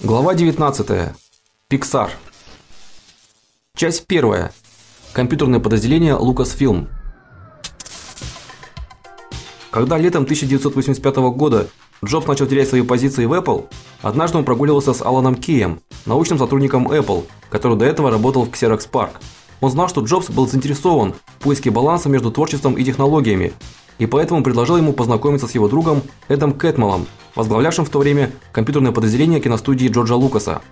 Глава 19. Pixar. Часть 1. Компьютерное подразделение Lucasfilm. Когда летом 1985 года Джобс начал терять свои позиции в Apple, однажды он прогуливался с Аланом Кием, научным сотрудником Apple, который до этого работал в Xerox Park. Он знал, что Джобс был заинтересован в поиске баланса между творчеством и технологиями, и поэтому предложил ему познакомиться с его другом Эдом Кэтмалом, возглавлявшим в то время компьютерное подразделение киностудии Джорджа Лукаса.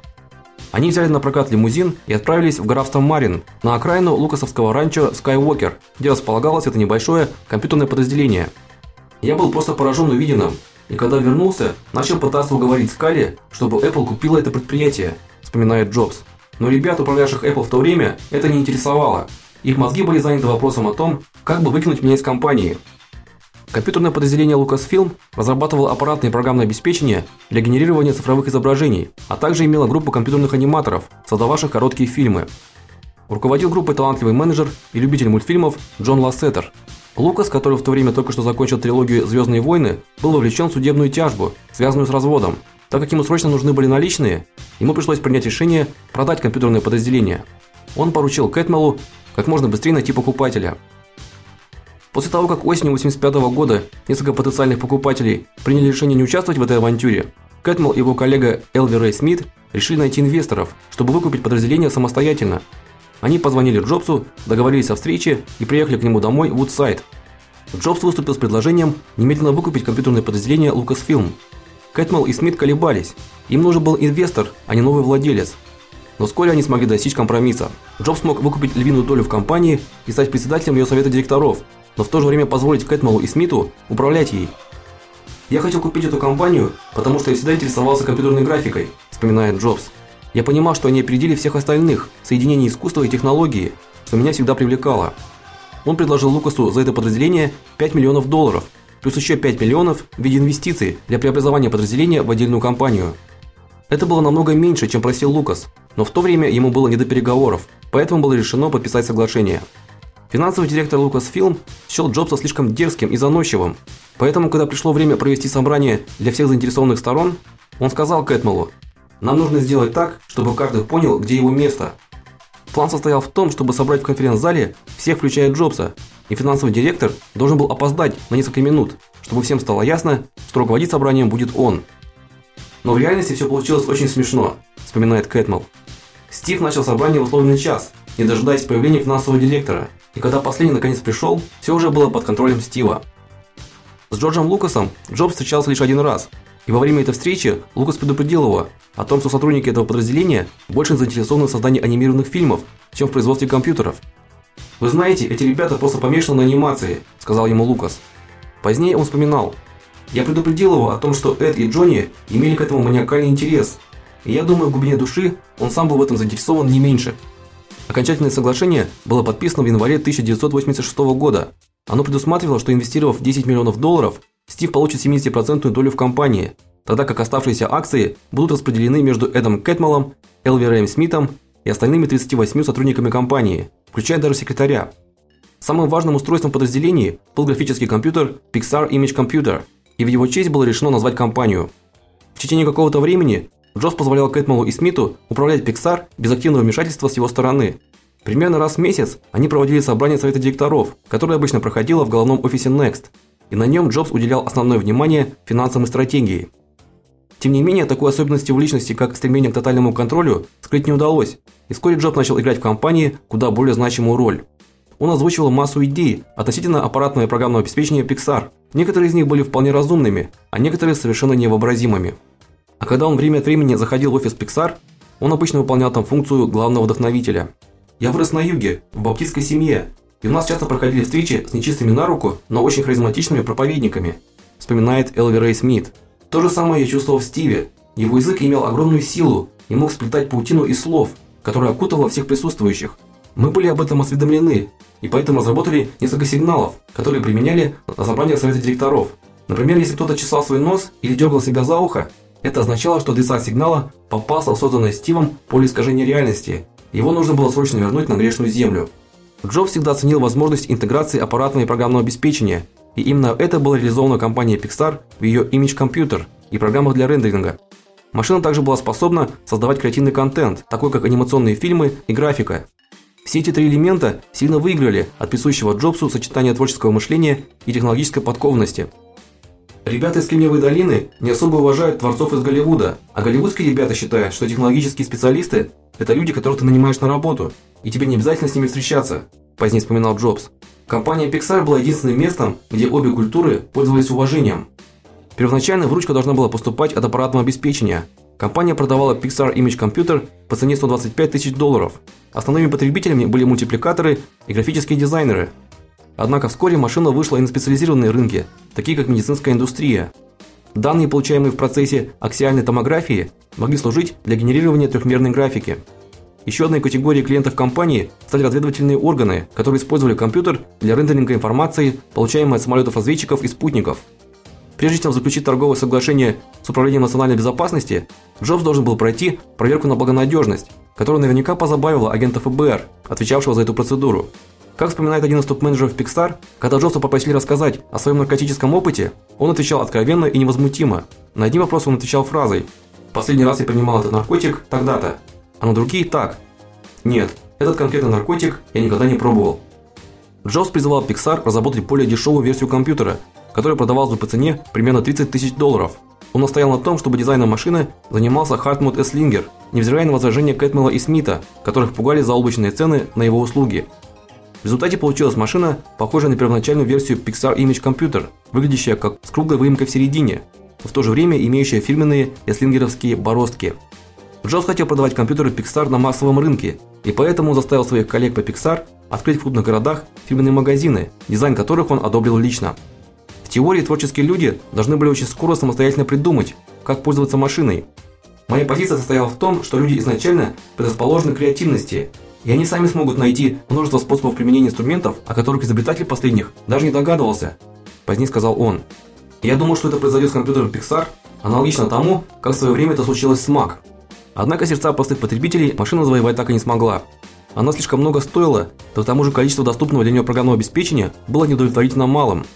Они взяли на прокат лимузин и отправились в графство Марин, на окраину лукасовского ранчо Skywalker, где располагалось это небольшое компьютерное подразделение. Я был просто поражен увиденным, и когда вернулся, начал пытаться уговорить Скали, чтобы Apple купила это предприятие, вспоминает Джобс. Но ребят, управлявших Apple в то время, это не интересовало. Их мозги были заняты вопросом о том, как бы выкинуть меня из компании. Компьютерное подразделение Lucasfilm разрабатывало аппаратное и программное обеспечение для генерирования цифровых изображений, а также имело группу компьютерных аниматоров, создававших короткие фильмы. Руководил группой талантливый менеджер и любитель мультфильмов Джон Лассетер. Лукас, который в то время только что закончил трилогию Звездные войны, был вовлечен в судебную тяжбу, связанную с разводом. Так как ему срочно нужны были наличные, ему пришлось принять решение продать компьютерное подразделение. Он поручил Кэтмелу как можно быстрее найти покупателя. После того, как осенью 85 -го года несколько потенциальных покупателей приняли решение не участвовать в этой авантюре, Кэтмел и его коллега Элви Рэй Смит решили найти инвесторов, чтобы выкупить подразделение самостоятельно. Они позвонили Джобсу, договорились о встрече и приехали к нему домой в Вудсайд. Джобс выступил с предложением немедленно выкупить компьютерное подразделение Lucasfilm. Кэтмел и Смит колебались. Им нужен был инвестор, а не новый владелец. Но вскоре они смогли достичь компромисса. Джобс смог выкупить львиную долю в компании и стать председателем ее совета директоров, но в то же время позволить Кэтмелу и Смиту управлять ей. Я хотел купить эту компанию, потому что я всегда интересовался компьютерной графикой, вспоминает Джобс. Я понимал, что они опередили всех остальных в соединении искусства и технологии, что меня всегда привлекало. Он предложил Лукасу за это подразделение 5 миллионов долларов, плюс еще 5 миллионов в виде инвестиций для преобразования подразделения в отдельную компанию. Это было намного меньше, чем просил Лукас, но в то время ему было не до переговоров, поэтому было решено подписать соглашение. Финансовый директор Lucasfilm счел Джобса слишком дерзким и заносчивым. Поэтому, когда пришло время провести собрание для всех заинтересованных сторон, он сказал Кэтмелу: "Нам нужно сделать так, чтобы каждый понял, где его место". План состоял в том, чтобы собрать в конференц-зале всех, включая Джобса, и финансовый директор должен был опоздать на несколько минут, чтобы всем стало ясно, что руководить собранием будет он. Но в реальности все получилось очень смешно, вспоминает Кэтмел. Стив начал собрание в условный час, не дожидаясь появления финансового директора. И когда последний наконец пришел, все уже было под контролем Стива. С Джорджем Лукасом Джобс встречался лишь один раз. И во время этой встречи Лукас предупредил его о том, что сотрудники этого подразделения больше заинтересованы в создании анимированных фильмов, чем в производстве компьютеров. Вы знаете, эти ребята просто помешаны на анимации, сказал ему Лукас. Позднее он вспоминал: "Я предупредил его о том, что Эд и Джонни имели к этому маниакальный интерес, и я думаю, в глубине души он сам был в этом заинтересован не меньше". Окончательное соглашение было подписано в январе 1986 года. Оно предусматривало, что инвестировав 10 миллионов долларов, Стив получит 70% долю в компании, тогда как оставшиеся акции будут распределены между Эдом Кэтмелом, Элви Рэем Смитом и остальными 38 сотрудниками компании, включая даже секретаря. Самым важным устройством подразделения был графический компьютер Pixar Image Computer, и в его честь было решено назвать компанию. В течение какого-то времени Джобс позволял Кэтмелу и Смиту управлять Pixar без активного вмешательства с его стороны. Примерно раз в месяц они проводили собрание совета директоров, которое обычно проходило в головном офисе Next, и на нем Джобс уделял основное внимание финансам и стратегии. Тем не менее, такой особенности в личности, как стремление к тотальному контролю, скрыть не удалось, и вскоре Джобс начал играть в компании куда более значимую роль. Он озвучивал массу идей относительно аппаратного и программного обеспечения Pixar. Некоторые из них были вполне разумными, а некоторые совершенно невообразимыми. А когда он время от времени заходил в офис Pixar, он обычно выполнял там функцию главного вдохновителя. Я вырос на юге, в баптистской семье, и у нас часто проходили встречи с нечистыми на руку, но очень харизматичными проповедниками, вспоминает Элви Рэй Смит. То же самое я чувствовал в Стиве. Его язык имел огромную силу и мог сплетать паутину из слов, которая окутывала всех присутствующих. Мы были об этом осведомлены, и поэтому разработали несколько сигналов, которые применяли на собраниях совета директоров. Например, если кто-то чесал свой нос или дергал себя за ухо, это означало, что адресат сигнала попался в созданное Стивом поле искажения реальности. Его нужно было срочно вернуть на грешную землю. Джобс всегда ценил возможность интеграции аппаратного и программного обеспечения, и именно это было реализовано компанией Pixar в ее Image Computer и программах для рендеринга. Машина также была способна создавать креативный контент, такой как анимационные фильмы и графика. Все эти три элемента сильно выиграли от присущего Джобсу сочетания творческого мышления и технологической подкованности. Ребята из Кремниевой долины не особо уважают творцов из Голливуда, а голливудские ребята считают, что технологические специалисты это люди, которых ты нанимаешь на работу, и тебе не обязательно с ними встречаться, позднее вспоминал Джобс. Компания Pixar была единственным местом, где обе культуры пользовались уважением. Первоначально выручка должна была поступать от аппаратного обеспечения. Компания продавала Pixar Image Computer по цене 125 тысяч долларов. Основными потребителями были мультипликаторы и графические дизайнеры. Однако вскоре машина вышла и на специализированные рынки, такие как медицинская индустрия. Данные, получаемые в процессе аксиальной томографии, могли служить для генерирования трехмерной графики. Еще одной категорией клиентов компании стали разведывательные органы, которые использовали компьютер для рендеринга информации, получаемой от самолетов-разведчиков и спутников. Прежде чем заключить торговое соглашение с Управлением национальной безопасности, Джобс должен был пройти проверку на благонадежность, которая наверняка позабавила агента ФБР, отвечавшего за эту процедуру. Как вспоминает один из топ-менеджеров Pixar, когда Джобса попросили рассказать о своем наркотическом опыте, он отвечал откровенно и невозмутимо. На один вопрос он отвечал фразой: "Последний раз я принимал этот наркотик тогда-то, а на другие так". Нет, этот конкретный наркотик я никогда не пробовал. Джобс призывал Pixar разработать более дешевую версию компьютера, который продавался по цене примерно 30 тысяч долларов. Он настоял на том, чтобы дизайном машины занимался Хартмут Эслингер, невзирая на возражения Кэтмела и Смита, которых пугали заоблачные цены на его услуги. В результате получилась машина, похожая на первоначальную версию Pixar Image Computer, выглядящая как с круглой выемкой в середине, но в то же время имеющая фирменные эслингеровские бороздки. Джобс хотел продавать компьютеры Pixar на массовом рынке, и поэтому заставил своих коллег по Pixar открыть в крупных городах фирменные магазины, дизайн которых он одобрил лично. В теории творческие люди должны были очень скоро самостоятельно придумать, как пользоваться машиной. Моя позиция состояла в том, что люди изначально предрасположены к креативности и они сами смогут найти множество способов применения инструментов, о которых изобретатель последних даже не догадывался, позднее сказал он. Я думал, что это произойдет с компьютером Pixar, аналогично тому, как в свое время это случилось с Mac. Однако сердца простых потребителей машина завоевать так и не смогла. Она слишком много стоила, да к тому же количество доступного для нее программного обеспечения было неудовлетворительно малым.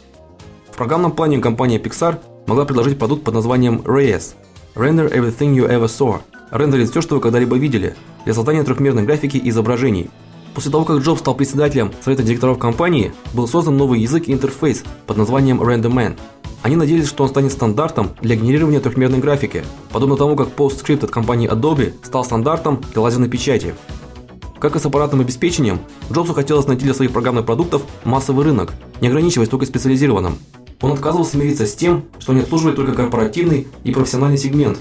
В программном плане компания Pixar могла предложить продукт под названием RES Render Everything You Ever Saw рендерить все, что вы когда-либо видели, для создания трехмерной графики и изображений. После того, как Джобс стал председателем совета директоров компании, был создан новый язык и интерфейс под названием RenderMan. Они надеялись, что он станет стандартом для генерирования трехмерной графики, подобно тому, как PostScript от компании Adobe стал стандартом для лазерной печати. Как и с аппаратным обеспечением, Джобсу хотелось найти для своих программных продуктов массовый рынок, не ограничиваясь только специализированным. Он отказывался мириться с тем, что не обслуживает только корпоративный и профессиональный сегмент,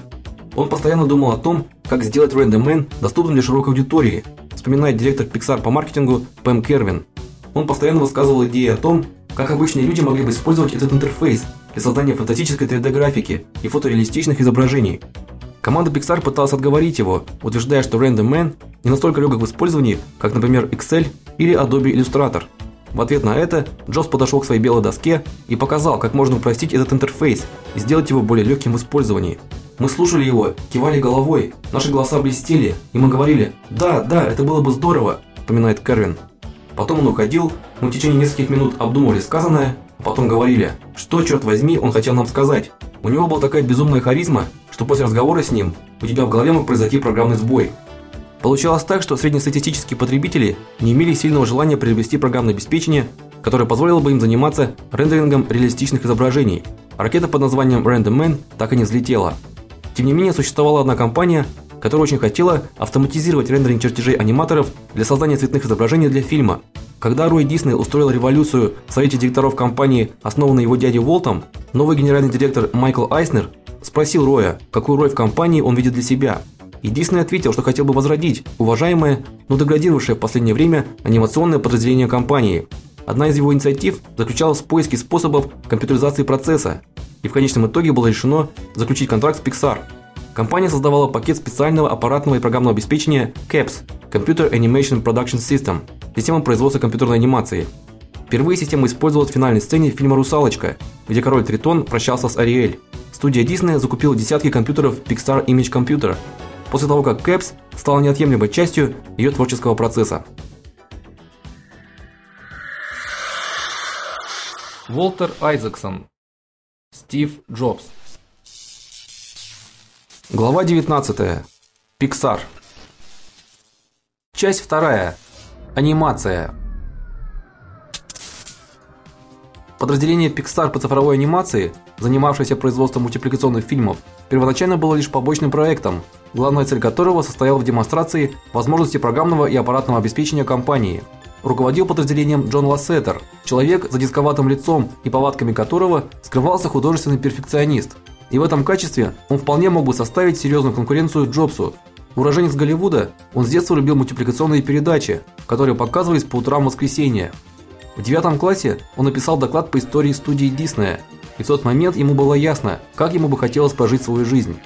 он постоянно думал о том, как сделать Random Man доступным для широкой аудитории, вспоминает директор Pixar по маркетингу Пэм Кервин. Он постоянно высказывал идеи о том, как обычные люди могли бы использовать этот интерфейс для создания фантастической 3D-графики и фотореалистичных изображений. Команда Pixar пыталась отговорить его, утверждая, что Random Man не настолько легок в использовании, как, например, Excel или Adobe Illustrator. В ответ на это Джобс подошел к своей белой доске и показал, как можно упростить этот интерфейс и сделать его более легким в использовании. Мы слушали его, кивали головой, наши голоса блестели, и мы говорили: "Да, да, это было бы здорово", вспоминает Кервин. Потом он уходил, мы в течение нескольких минут обдумывали сказанное, а потом говорили: "Что черт возьми, он хотел нам сказать?" У него была такая безумная харизма, что после разговора с ним у тебя в голове мог произойти программный сбой. Получалось так, что среднестатистические потребители не имели сильного желания приобрести программное обеспечение, которое позволило бы им заниматься рендерингом реалистичных изображений. ракета под названием Random так и не взлетела. Тем не менее, существовала одна компания, которая очень хотела автоматизировать рендеринг чертежей аниматоров для создания цветных изображений для фильма. Когда Рой Дисней устроил революцию в совете директоров компании, основанной его дядей Волтом, новый генеральный директор Майкл Айснер спросил Роя, какую роль в компании он видит для себя. И Дисней ответил, что хотел бы возродить уважаемое, но деградировавшее в последнее время анимационное подразделение компании. Одна из его инициатив заключалась в поиске способов компьютеризации процесса, и в конечном итоге было решено заключить контракт с Pixar. Компания создавала пакет специального аппаратного и программного обеспечения CAPS Computer Animation Production System система производства компьютерной анимации. Впервые система использовалась в финальной сцене фильма Русалочка, где король Тритон прощался с Ариэль. Студия Disney закупила десятки компьютеров Pixar Image Computer после того, как CAPS стала неотъемлемой частью ее творческого процесса. Волтер Айзексон Стив Джобс Глава 19. Pixar. Часть 2. Анимация. Подразделение Pixar по цифровой анимации, занимавшееся производством мультипликационных фильмов, первоначально было лишь побочным проектом, главная цель которого состояла в демонстрации возможностей программного и аппаратного обеспечения компании. Руководил подразделением Джон Лассетер, человек с дисковатым лицом и повадками которого скрывался художественный перфекционист. И в этом качестве он вполне мог бы составить серьезную конкуренцию Джобсу. Уроженец Голливуда, он с детства любил мультипликационные передачи, которые показывались по утрам в воскресенье. В девятом классе он написал доклад по истории студии Диснея, и в тот момент ему было ясно, как ему бы хотелось прожить свою жизнь.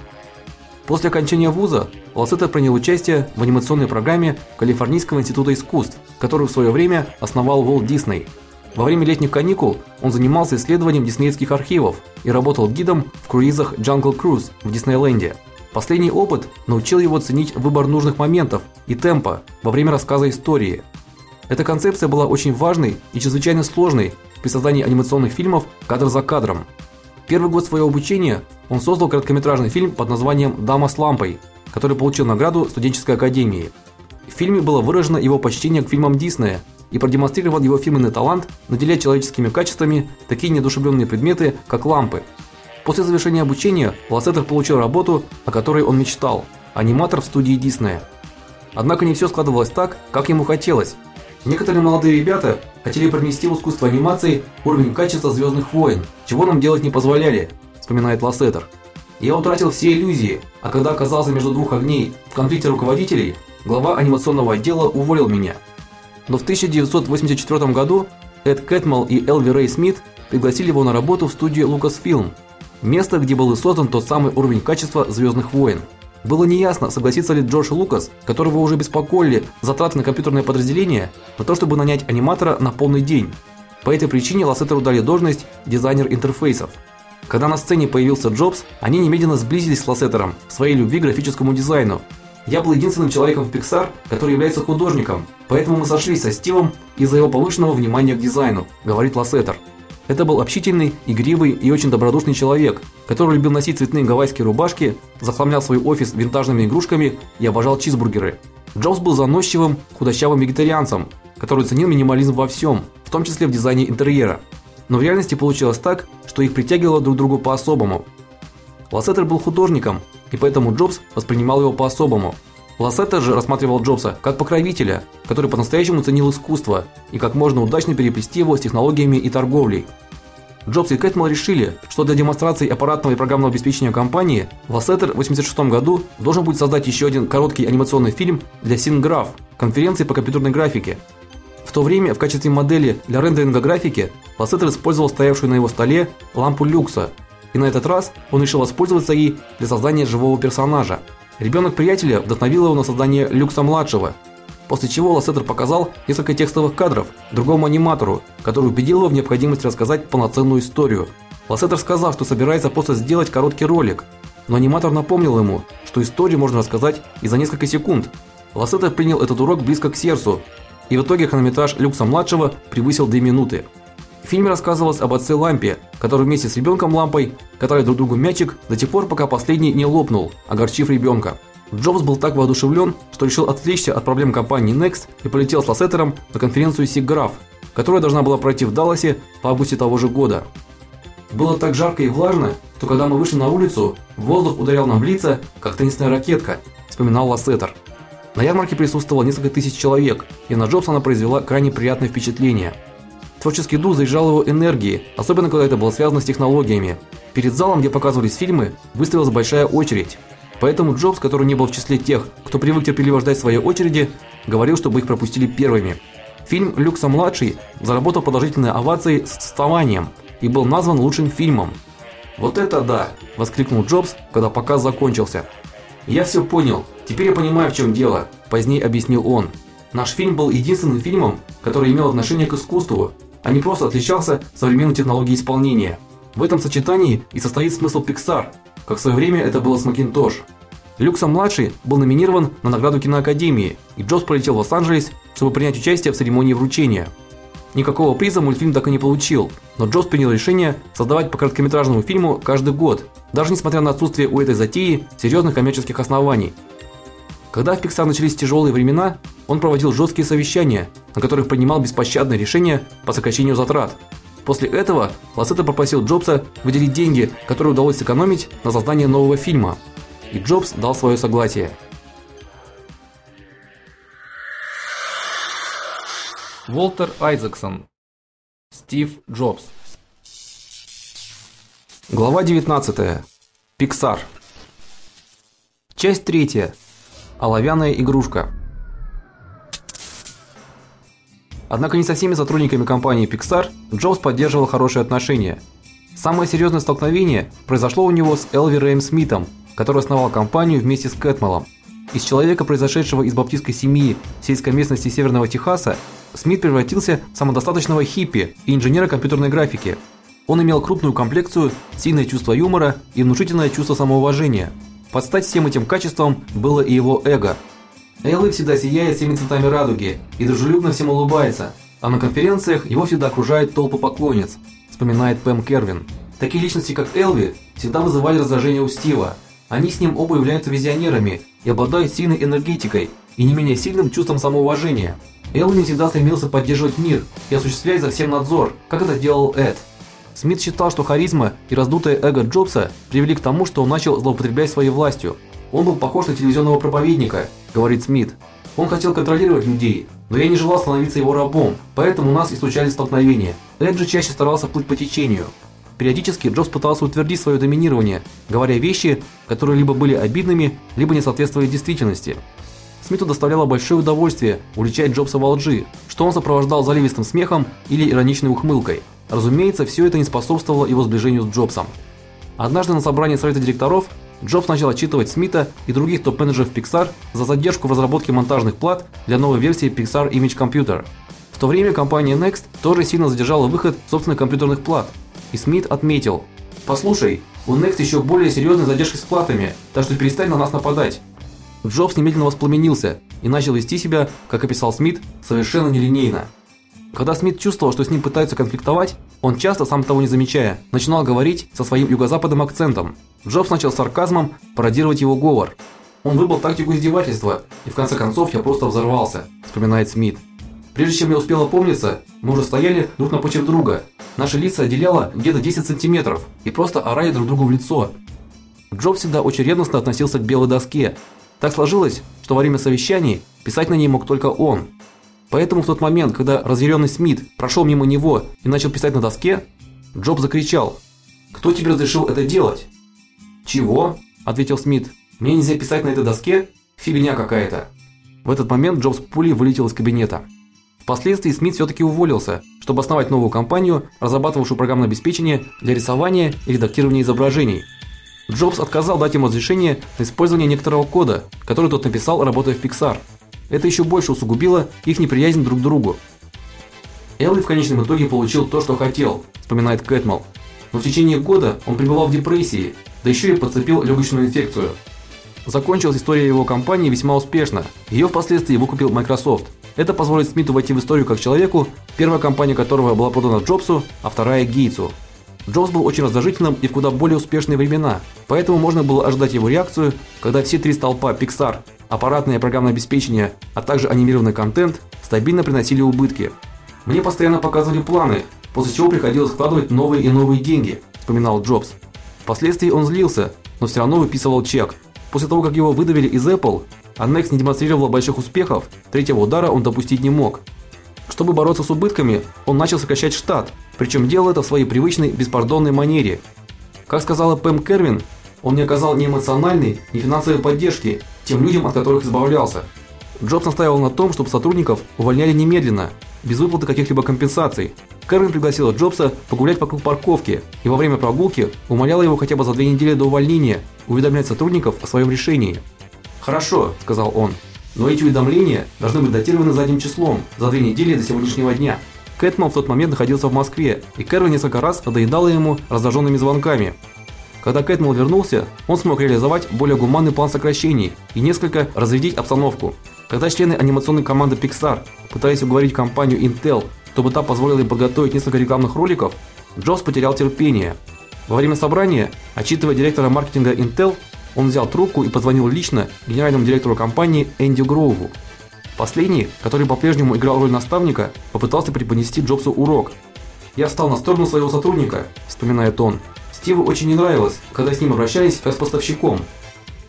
После окончания вуза Лассетер принял участие в анимационной программе Калифорнийского института искусств, которую в свое время основал Уолт Дисней. Во время летних каникул он занимался исследованием диснеевских архивов и работал гидом в круизах Jungle Cruise в Диснейленде. Последний опыт научил его ценить выбор нужных моментов и темпа во время рассказа истории. Эта концепция была очень важной и чрезвычайно сложной при создании анимационных фильмов кадр за кадром. Первый год своего обучения он создал короткометражный фильм под названием Дама с лампой, который получил награду студенческой академии. В фильме было выражено его почтение к фильмам Диснея и продемонстрирован его фирменный талант наделять человеческими качествами такие недушевленные предметы, как лампы. После завершения обучения Лассетер получил работу, о которой он мечтал аниматор в студии Диснея. Однако не все складывалось так, как ему хотелось. Некоторые молодые ребята хотели привнести в искусство анимации уровень качества Звездных войн, чего нам делать не позволяли, вспоминает Лассетер. Я утратил все иллюзии, а когда оказался между двух огней в конфликте руководителей, глава анимационного отдела уволил меня. Но в 1984 году Эд Кэтмелл и Элви Рэй Смит пригласили его на работу в студию Lucasfilm, место, где был создан тот самый уровень качества Звездных войн. Было неясно, согласится ли Джордж Лукас, которого уже беспокоили затраты на компьютерное подразделение, на то, чтобы нанять аниматора на полный день. По этой причине Лассетеру дали должность дизайнер интерфейсов. Когда на сцене появился Джобс, они немедленно сблизились с Лассетером в своей любви к графическому дизайну. Я был единственным человеком в Pixar, который является художником, поэтому мы сошлись со Стивом из-за его повышенного внимания к дизайну, говорит Лассетер. Это был общительный, игривый и очень добродушный человек, который любил носить цветные гавайские рубашки, захламлял свой офис винтажными игрушками и обожал чизбургеры. Джобс был заносчивым, худощавым вегетарианцем, который ценил минимализм во всем, в том числе в дизайне интерьера. Но в реальности получилось так, что их притягивало друг к другу по-особому. Лассетер был художником, и поэтому Джобс воспринимал его по-особому. Лассетер же рассматривал Джобса как покровителя, который по-настоящему ценил искусство и как можно удачно переплести его с технологиями и торговлей. Джобс и Кэтмелл решили, что для демонстрации аппаратного и программного обеспечения компании Лассетер в 86 году должен будет создать еще один короткий анимационный фильм для SINGRAPH, конференции по компьютерной графике. В то время в качестве модели для рендеринга графики Лассетер использовал стоявшую на его столе лампу люкса, и на этот раз он решил воспользоваться ей для создания живого персонажа. Ребенок приятеля вдохновил его на создание Люкса младшего. После чего Лассетер показал несколько текстовых кадров другому аниматору, который убедил его в необходимости рассказать полноценную историю. Лассетер сказал, что собирается просто сделать короткий ролик, но аниматор напомнил ему, что историю можно рассказать и за несколько секунд. Лассетер принял этот урок близко к сердцу, и в итоге хронометраж Люкса младшего превысил 2 минуты. В фильме рассказывалось об отце Лампе, который вместе с ребенком Лампой катали друг другу мячик до тех пор, пока последний не лопнул, огорчив ребенка. Джобс был так воодушевлен, что решил отвлечься от проблем компании Next и полетел с Лассетером на конференцию SIGGRAPH, которая должна была пройти в Далласе в августе того же года. Было так жарко и влажно, что когда мы вышли на улицу, воздух ударял нам в лица, как теннисная ракетка, вспоминал Лассетер. На ярмарке присутствовало несколько тысяч человек, и на Джобса она произвела крайне приятное впечатление. Творческий дух заезжал его энергией, особенно когда это было связано с технологиями. Перед залом, где показывались фильмы, выставилась большая очередь. Поэтому Джобс, который не был в числе тех, кто привык терпеливо ждать своей очереди, говорил, чтобы их пропустили первыми. Фильм Люкса младший заработал положительные овации с вставанием и был назван лучшим фильмом. Вот это да, воскликнул Джобс, когда показ закончился. Я все понял. Теперь я понимаю, в чем дело, позднее объяснил он. Наш фильм был единственным фильмом, который имел отношение к искусству, а не просто отличался современной технологией исполнения. В этом сочетании и состоит смысл Pixar, как в свое время это было с Macintosh. Люкса-младший был номинирован на награду киноакадемии, и Джобс полетел в Лос-Анджелес, чтобы принять участие в церемонии вручения. Никакого приза мультфильм так и не получил, но Джобс принял решение создавать по короткометражному фильму каждый год, даже несмотря на отсутствие у этой затеи серьезных коммерческих оснований. Когда в Pixar начались тяжелые времена, он проводил жесткие совещания, на которых принимал беспощадные решения по сокращению затрат. После этого Лассета попросил Джобса выделить деньги, которые удалось сэкономить на создание нового фильма, и Джобс дал свое согласие. Волтер Айзексон. Стив Джобс. Глава 19. Pixar. Часть 3. Оловянная игрушка. Однако не со всеми сотрудниками компании Pixar Джобс поддерживал хорошие отношения. Самое серьезное столкновение произошло у него с Элви Рэем Смитом, который основал компанию вместе с Кэтмелом. Из человека, произошедшего из баптистской семьи сельской местности Северного Техаса, Смит превратился в самодостаточного хиппи и инженера компьютерной графики. Он имел крупную комплекцию, сильное чувство юмора и внушительное чувство самоуважения. Под стать всем этим качествам было и его эго. Элли всегда сияет всеми цветами радуги и дружелюбно всем улыбается, а на конференциях его всегда окружает толпа поклонниц, вспоминает Пэм Кервин. Такие личности, как Элви, всегда вызывали раздражение у Стива. Они с ним оба являются визионерами и обладают сильной энергетикой и не менее сильным чувством самоуважения. Элви всегда стремился поддерживать мир и осуществлять за всем надзор, как это делал Эд. Смит считал, что харизма и раздутое эго Джобса привели к тому, что он начал злоупотреблять своей властью. Он был похож на телевизионного проповедника, говорит Смит. Он хотел контролировать людей, но я не желал становиться его рабом, поэтому у нас и случались столкновения. Эд же чаще старался плыть по течению. Периодически Джобс пытался утвердить свое доминирование, говоря вещи, которые либо были обидными, либо не соответствовали действительности. Смиту доставляло большое удовольствие уличать Джобса во лжи, что он сопровождал заливистым смехом или ироничной ухмылкой. Разумеется, все это не способствовало его сближению с Джобсом. Однажды на собрании совета директоров Джобс начал отчитывать Смита и других топ-менеджеров Pixar за задержку в разработке монтажных плат для новой версии Pixar Image Computer. В то время компания Next тоже сильно задержала выход собственных компьютерных плат. И Смит отметил: "Послушай, у Next еще более серьезные задержки с платами, так что перестань на нас нападать". Джобс немедленно воспламенился и начал вести себя, как описал Смит, совершенно нелинейно. Когда Смит чувствовал, что с ним пытаются конфликтовать, он часто, сам того не замечая, начинал говорить со своим юго-западным акцентом. Джобс начал сарказмом пародировать его говор. Он выбрал тактику издевательства, и в конце концов я просто взорвался, вспоминает Смит. Прежде чем я успел опомниться, мы уже стояли друг напротив друга. Наши лица отделяло где-то 10 сантиметров и просто орали друг другу в лицо. Джобс всегда очень ревностно относился к белой доске. Так сложилось, что во время совещаний писать на ней мог только он. Поэтому в тот момент, когда разъяренный Смит прошел мимо него и начал писать на доске, Джобс закричал: "Кто тебе разрешил это делать?" "Чего?" ответил Смит. "Мне нельзя писать на этой доске? Фигня какая-то". В этот момент Джобс пулей вылетел из кабинета. Впоследствии Смит все таки уволился, чтобы основать новую компанию, разрабатывавшую программное обеспечение для рисования и редактирования изображений. Джобс отказал дать ему разрешение на использование некоторого кода, который тот написал, работая в Pixar. Это еще больше усугубило их неприязнь друг к другу. Элли в конечном итоге получил то, что хотел, вспоминает Кэтмал. Но в течение года он пребывал в депрессии, да еще и подцепил легочную инфекцию. Закончилась история его компании весьма успешно. Ее впоследствии выкупил Microsoft. Это позволит Смиту войти в историю как человеку, первая компания которого была продана Джобсу, а вторая Гейтсу. Джобс был очень раздражительным и в куда более успешные времена, поэтому можно было ожидать его реакцию, когда все три столпа Pixar аппаратное программное обеспечение, а также анимированный контент стабильно приносили убытки. Мне постоянно показывали планы, после чего приходилось вкладывать новые и новые деньги, вспоминал Джобс. Впоследствии он злился, но все равно выписывал чек. После того, как его выдавили из Apple, Next не демонстрировала больших успехов, третьего удара он допустить не мог. Чтобы бороться с убытками, он начал сокращать штат, причем делал это в своей привычной беспардонной манере. Как сказала Пэм Кервин, он не оказал ни эмоциональной, ни финансовой поддержки тем людям, от которых избавлялся. Джобс настаивал на том, чтобы сотрудников увольняли немедленно, без выплаты каких-либо компенсаций. Кэрвин пригласила Джобса погулять вокруг парковки и во время прогулки умоляла его хотя бы за две недели до увольнения уведомлять сотрудников о своем решении. "Хорошо", сказал он. "Но эти уведомления должны быть датированы задним числом, за две недели до сегодняшнего дня". Кэтман в тот момент находился в Москве, и Кэрвин несколько раз надоедала ему раздраженными звонками. Когда Кэтмелл вернулся, он смог реализовать более гуманный план сокращений и несколько разрядить обстановку. Когда члены анимационной команды Pixar пытались уговорить компанию Intel чтобы та позволила им подготовить несколько рекламных роликов, Джобс потерял терпение. Во время собрания, отчитывая директора маркетинга Intel, он взял трубку и позвонил лично генеральному директору компании Энди Гроуву. Последний, который по-прежнему играл роль наставника, попытался преподнести Джобсу урок. "Я встал на сторону своего сотрудника", вспоминает он. "Стиву очень не нравилось, когда с ним обращались как с поставщиком.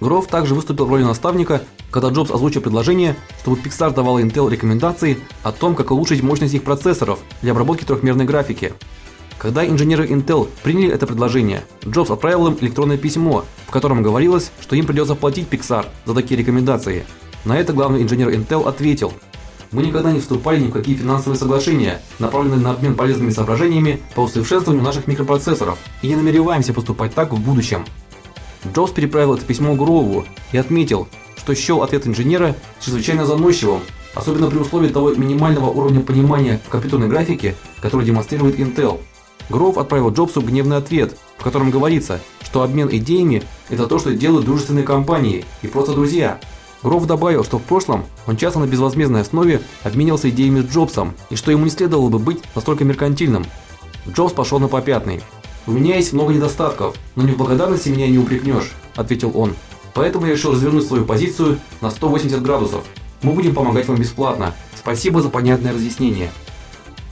Гров также выступил в роли наставника, когда Джобс озвучил предложение, чтобы Pixar давала Intel рекомендации о том, как улучшить мощность их процессоров для обработки трехмерной графики. Когда инженеры Intel приняли это предложение, Джобс отправил им электронное письмо, в котором говорилось, что им придется платить Pixar за такие рекомендации. На это главный инженер Intel ответил: "Мы никогда не вступали ни в какие финансовые соглашения, направленные на обмен полезными соображениями по усовершенствованию наших микропроцессоров, и не намереваемся поступать так в будущем". Джобс переправил это письмо Грову и отметил, что счел ответ инженера чрезвычайно заносчивым, особенно при условии того минимального уровня понимания в компьютерной графике, который демонстрирует Intel. Гров отправил Джобсу гневный ответ, в котором говорится, что обмен идеями это то, что делают дружественные компании и просто друзья. Гров добавил, что в прошлом он часто на безвозмездной основе обменивался идеями с Джобсом, и что ему не следовало бы быть настолько меркантильным. Джобс пошел на попятный. У меня есть много недостатков, но не в благодарности меня не упрекнешь», – ответил он. Поэтому я решил развернуть свою позицию на 180 градусов. Мы будем помогать вам бесплатно. Спасибо за понятное разъяснение.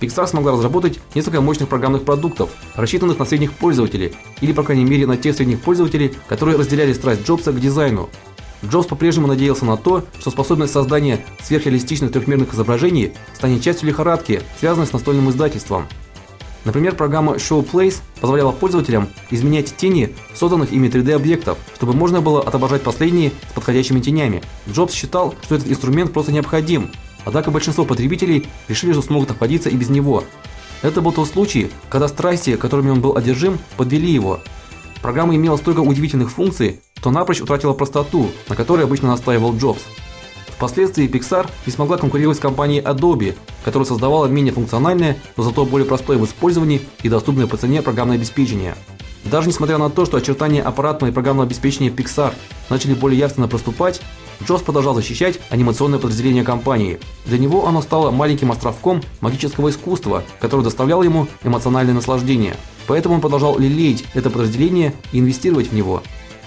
Pixar смогла разработать несколько мощных программных продуктов, рассчитанных на средних пользователей, или по крайней мере на тех средних пользователей, которые разделяли страсть Джобса к дизайну. Джобс по-прежнему надеялся на то, что способность создания сверхреалистичных трехмерных изображений станет частью лихорадки, связанной с настольным издательством. Например, программа Show Place позволяла пользователям изменять тени созданных ими 3D объектов, чтобы можно было отображать последние с подходящими тенями. Джобс считал, что этот инструмент просто необходим, однако большинство потребителей решили, что смогут обходиться и без него. Это был тот случай, когда страсти, которыми он был одержим, подвели его. Программа имела столько удивительных функций, что напрочь утратила простоту, на которой обычно настаивал Джобс. Впоследствии Pixar не смогла конкурировать с компанией Adobe, которая создавала менее функциональное, но зато более простое в использовании и доступное по цене программное обеспечение. Даже несмотря на то, что очертания аппаратного и программного обеспечения Pixar начали более явственно проступать, Джобс продолжал защищать анимационное подразделение компании. Для него оно стало маленьким островком магического искусства, которое доставляло ему эмоциональное наслаждение. Поэтому он продолжал лелеять это подразделение и инвестировать в него.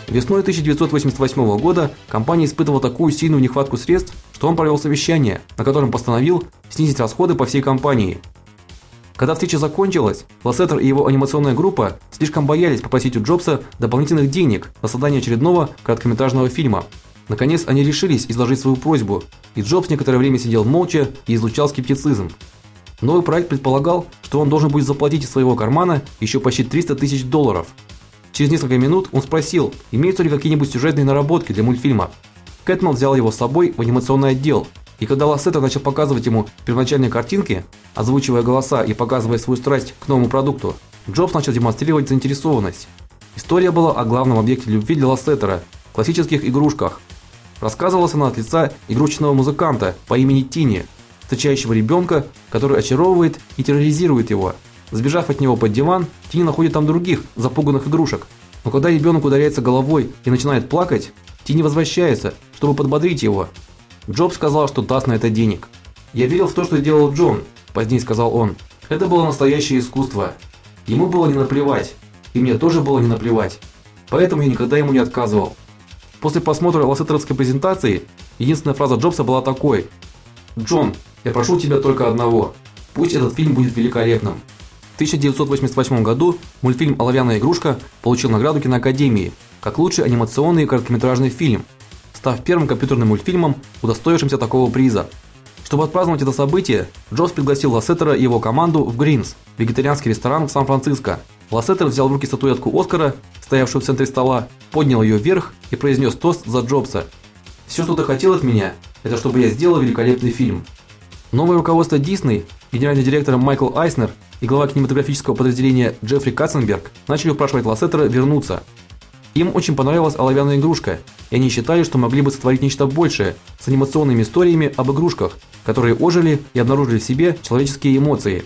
Весной 1988 года компания испытывала такую сильную нехватку средств, что он провел совещание, на котором постановил снизить расходы по всей компании. Когда встреча закончилась, Лассетер и его анимационная группа слишком боялись попросить у Джобса дополнительных денег на создание очередного короткометражного фильма. Наконец они решились изложить свою просьбу, и Джобс некоторое время сидел молча и излучал скептицизм. Новый проект предполагал, что он должен будет заплатить из своего кармана еще почти 300 тысяч долларов, Через несколько минут он спросил, имеются ли какие-нибудь сюжетные наработки для мультфильма. Кэтман взял его с собой в анимационный отдел, и когда Лассетер начал показывать ему первоначальные картинки, озвучивая голоса и показывая свою страсть к новому продукту, Джобс начал демонстрировать заинтересованность. История была о главном объекте любви для Лассетера классических игрушках. Рассказывалась она от лица игрушечного музыканта по имени Тини, встречающего ребенка, который очаровывает и терроризирует его. Сбежав от него под диван, Тини находит там других запуганных игрушек. Но когда ребенок ударяется головой и начинает плакать, Тини возвращается, чтобы подбодрить его. Джобс сказал, что даст на это денег. Я верил в то, что делал Джон, позднее сказал он. Это было настоящее искусство. Ему было не наплевать, и мне тоже было не наплевать. Поэтому я никогда ему не отказывал. После просмотра лассетеровской презентации единственная фраза Джобса была такой: "Джон, я прошу тебя только одного. Пусть этот фильм будет великолепным". 1988 году мультфильм Оловянная игрушка получил награду киноакадемии как лучший анимационный короткометражный фильм, став первым компьютерным мультфильмом, удостоившимся такого приза. Чтобы отпраздновать это событие, Джобс пригласил Лассетера и его команду в Гринс, вегетарианский ресторан в Сан-Франциско. Лассетер взял в руки статуэтку Оскара, стоявшую в центре стола, поднял ее вверх и произнес тост за Джобса. «Все, что ты хотел от меня, это чтобы я сделал великолепный фильм. Новое руководство Disney, генеральный директор Майкл Айснер и глава кинематографического подразделения Джеффри Катценберг начали упрашивать Лассетера вернуться. Им очень понравилась оловянная игрушка, и они считали, что могли бы сотворить нечто большее с анимационными историями об игрушках, которые ожили и обнаружили в себе человеческие эмоции.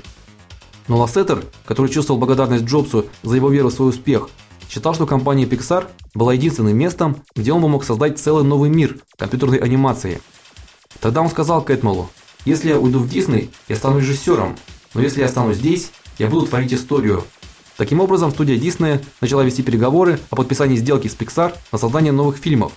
Но Лассетер, который чувствовал благодарность Джобсу за его веру в свой успех, считал, что компания Pixar была единственным местом, где он бы мог создать целый новый мир компьютерной анимации. Тогда он сказал Кэтмелу: "Если я уйду в Дисней, я стану режиссером, Но если я останусь здесь, я буду творить историю. Таким образом, студия Disney начала вести переговоры о подписании сделки с Pixar на создание новых фильмов.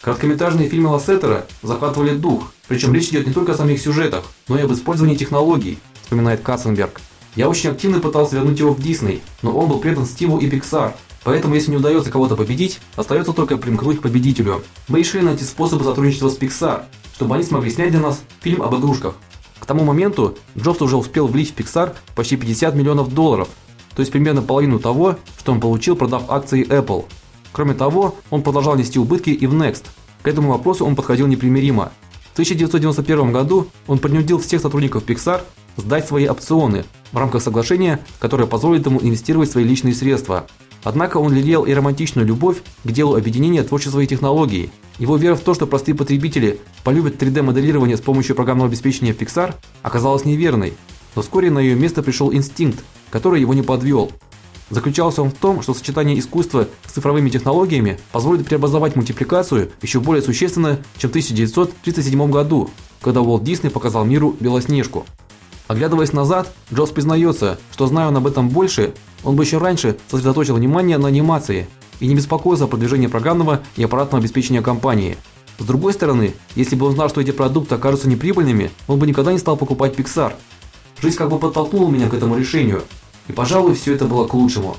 Короткометражные фильмы Лассетера захватывали дух, причем речь идет не только о самих сюжетах, но и об использовании технологий, вспоминает Катценберг. Я очень активно пытался вернуть его в Disney, но он был предан Стиву и Pixar. Поэтому, если не удается кого-то победить, остается только примкнуть к победителю. Мы решили найти способы сотрудничества с Pixar, чтобы они смогли снять для нас фильм об игрушках. К тому моменту Джобс уже успел влить в Pixar почти 50 миллионов долларов, то есть примерно половину того, что он получил, продав акции Apple. Кроме того, он продолжал нести убытки и в Next. К этому вопросу он подходил непримиримо. В 1991 году он принудил всех сотрудников Pixar сдать свои опционы в рамках соглашения, которое позволит ему инвестировать свои личные средства. Однако он лелеял и романтичную любовь к делу объединения творчества и технологий. Его вера в то, что простые потребители полюбят 3D-моделирование с помощью программного обеспечения Pixar, оказалась неверной. Но вскоре на ее место пришел инстинкт, который его не подвел. Заключался он в том, что сочетание искусства с цифровыми технологиями позволит преобразовать мультипликацию еще более существенно, чем в 1937 году, когда Walt Disney показал миру Белоснежку. Оглядываясь назад, Джобс признается, что зная он об этом больше, он бы еще раньше сосредоточил внимание на анимации и не беспокоился о продвижении программного и аппаратного обеспечения компании. С другой стороны, если бы он знал, что эти продукты окажутся неприбыльными, он бы никогда не стал покупать Pixar. Жизнь как бы подтолкнула меня к этому решению, и, пожалуй, все это было к лучшему.